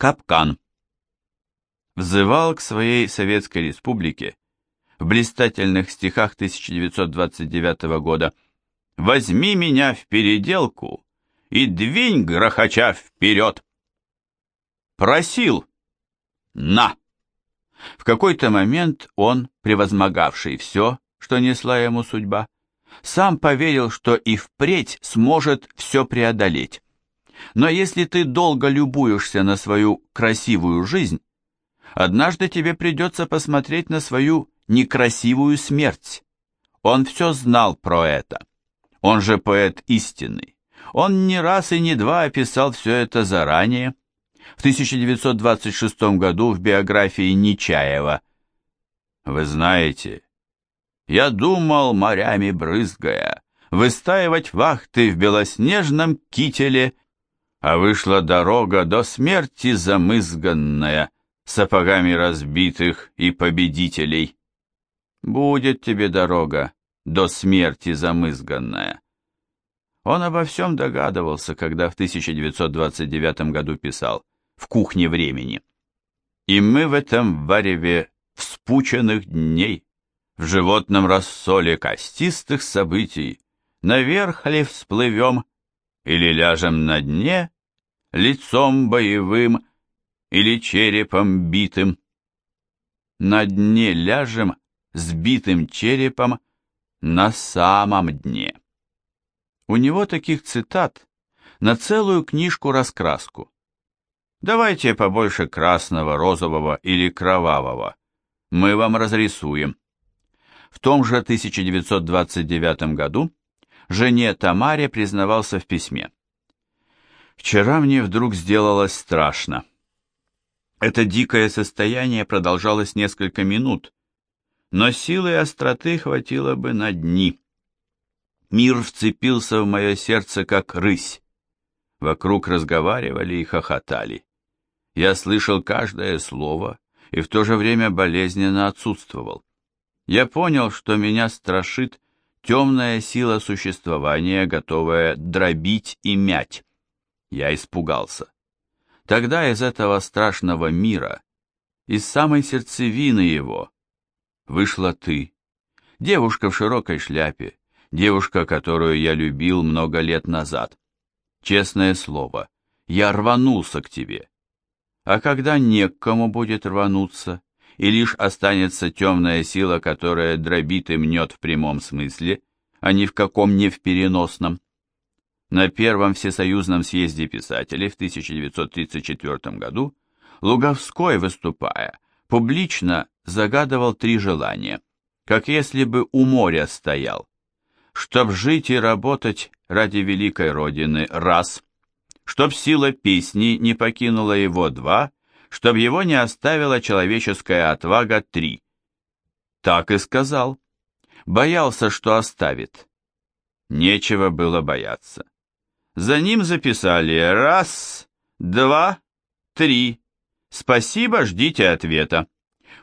Капкан. Взывал к своей Советской Республике в блистательных стихах 1929 года «Возьми меня в переделку и двинь грохоча вперед!» Просил «На!» В какой-то момент он, превозмогавший все, что несла ему судьба, сам поверил, что и впредь сможет все преодолеть. Но если ты долго любуешься на свою красивую жизнь, однажды тебе придется посмотреть на свою некрасивую смерть. Он все знал про это. Он же поэт истинный. Он не раз и не два описал все это заранее. В 1926 году в биографии Нечаева «Вы знаете, я думал, морями брызгая, выстаивать вахты в белоснежном кителе, а вышла дорога до смерти замызганная, сапогами разбитых и победителей. Будет тебе дорога до смерти замызганная. Он обо всем догадывался, когда в 1929 году писал «В кухне времени». И мы в этом вареве вспученных дней в животном рассоле костистых событий, наверх ли всплывем, или ляжем на дне, лицом боевым или черепом битым. На дне ляжем с битым черепом на самом дне. У него таких цитат на целую книжку-раскраску. Давайте побольше красного, розового или кровавого. Мы вам разрисуем. В том же 1929 году жене Тамаре признавался в письме. «Вчера мне вдруг сделалось страшно. Это дикое состояние продолжалось несколько минут, но силы и остроты хватило бы на дни. Мир вцепился в мое сердце, как рысь. Вокруг разговаривали и хохотали. Я слышал каждое слово и в то же время болезненно отсутствовал. Я понял, что меня страшит темная сила существования, готовая дробить и мять. Я испугался. Тогда из этого страшного мира, из самой сердцевины его, вышла ты, девушка в широкой шляпе, девушка, которую я любил много лет назад. Честное слово, я рванулся к тебе. А когда не к кому будет рвануться, и лишь останется темная сила, которая дробит и мнет в прямом смысле, а ни в каком не в переносном. На Первом Всесоюзном съезде писателей в 1934 году Луговской, выступая, публично загадывал три желания, как если бы у моря стоял. Чтоб жить и работать ради великой Родины, раз. Чтоб сила песни не покинула его, два чтобы его не оставила человеческая отвага три. Так и сказал. Боялся, что оставит. Нечего было бояться. За ним записали раз, два, три. Спасибо, ждите ответа.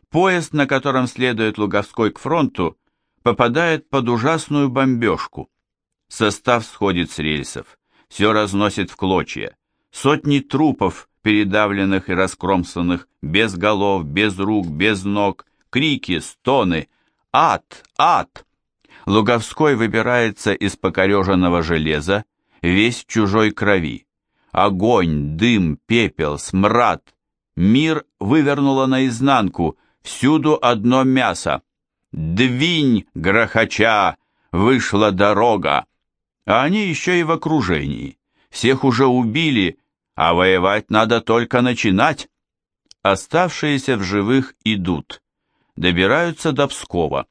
Поезд, на котором следует Луговской к фронту, попадает под ужасную бомбежку. Состав сходит с рельсов, все разносит в клочья. Сотни трупов передавленных и раскромсанных, без голов, без рук, без ног, крики, стоны. Ад! Ад! Луговской выбирается из покореженного железа, весь чужой крови. Огонь, дым, пепел, смрад. Мир вывернуло наизнанку, всюду одно мясо. Двинь, грохоча, вышла дорога. А они еще и в окружении. Всех уже убили, а воевать надо только начинать. Оставшиеся в живых идут, добираются до Пскова.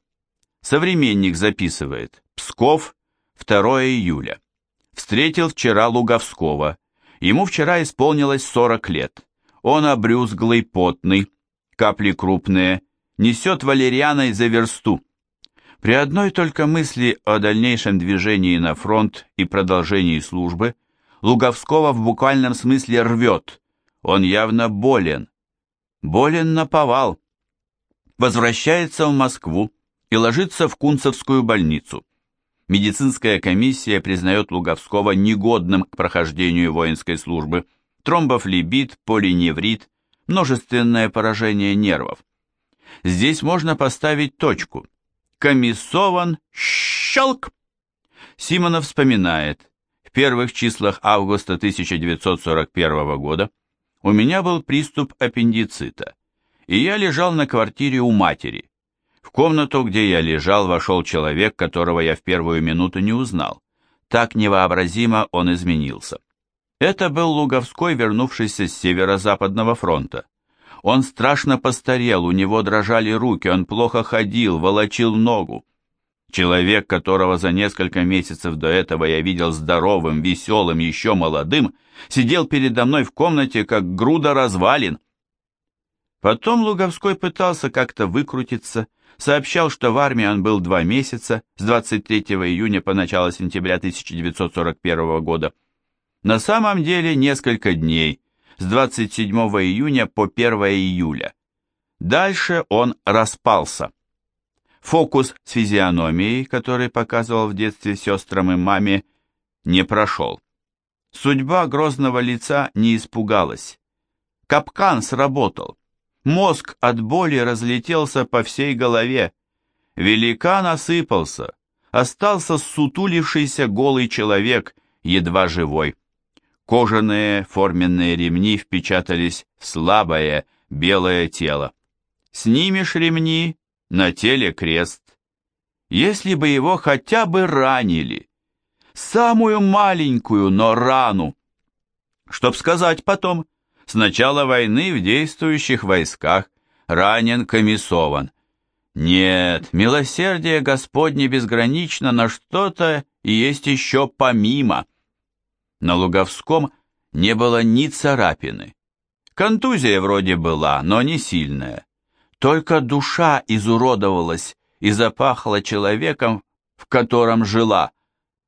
Современник записывает. Псков, 2 июля. Встретил вчера Луговского. Ему вчера исполнилось 40 лет. Он обрюзглый, потный, капли крупные, несет валерьяной за версту. При одной только мысли о дальнейшем движении на фронт и продолжении службы – Луговского в буквальном смысле рвет. Он явно болен. Болен на повал. Возвращается в Москву и ложится в Кунцевскую больницу. Медицинская комиссия признает Луговского негодным к прохождению воинской службы. тромбофлебит, полиневрит, множественное поражение нервов. Здесь можно поставить точку. Комиссован, щелк! Симонов вспоминает, первых числах августа 1941 года у меня был приступ аппендицита, и я лежал на квартире у матери. В комнату, где я лежал, вошел человек, которого я в первую минуту не узнал. Так невообразимо он изменился. Это был Луговской, вернувшийся с северо-западного фронта. Он страшно постарел, у него дрожали руки, он плохо ходил, волочил ногу. Человек, которого за несколько месяцев до этого я видел здоровым, веселым, еще молодым, сидел передо мной в комнате, как груда развалин. Потом Луговской пытался как-то выкрутиться, сообщал, что в армии он был два месяца, с 23 июня по начало сентября 1941 года. На самом деле несколько дней, с 27 июня по 1 июля. Дальше он распался. Фокус с физиономией, который показывал в детстве сестрам и маме, не прошел. Судьба грозного лица не испугалась. Капкан сработал. Мозг от боли разлетелся по всей голове. Великан осыпался. Остался сутулившийся голый человек, едва живой. Кожаные форменные ремни впечатались в слабое белое тело. Снимешь ремни, на теле крест. Если бы его хотя бы ранили, самую маленькую, но рану, чтоб сказать потом, с начала войны в действующих войсках ранен комиссован. Нет, милосердие Господне безгранично, на что-то и есть еще помимо. На Луговском не было ни царапины. Контузия вроде была, но не сильная. Только душа изуродовалась и запахла человеком, в котором жила,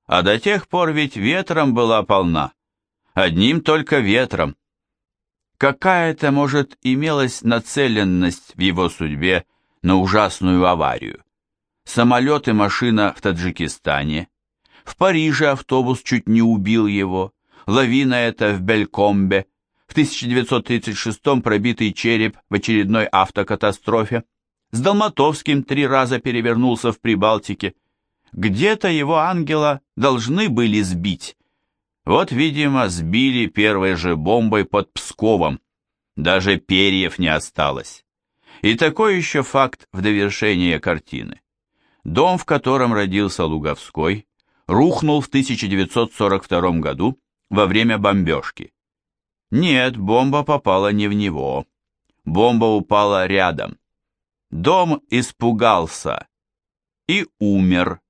а до тех пор ведь ветром была полна, одним только ветром. Какая-то, может, имелась нацеленность в его судьбе на ужасную аварию. Самолет и машина в Таджикистане, в Париже автобус чуть не убил его, лавина эта в Белькомбе, в 1936 пробитый череп в очередной автокатастрофе, с Долматовским три раза перевернулся в Прибалтике. Где-то его ангела должны были сбить. Вот, видимо, сбили первой же бомбой под Псковом. Даже перьев не осталось. И такой еще факт в довершение картины. Дом, в котором родился Луговской, рухнул в 1942 году во время бомбежки. Нет, бомба попала не в него. Бомба упала рядом. Дом испугался и умер.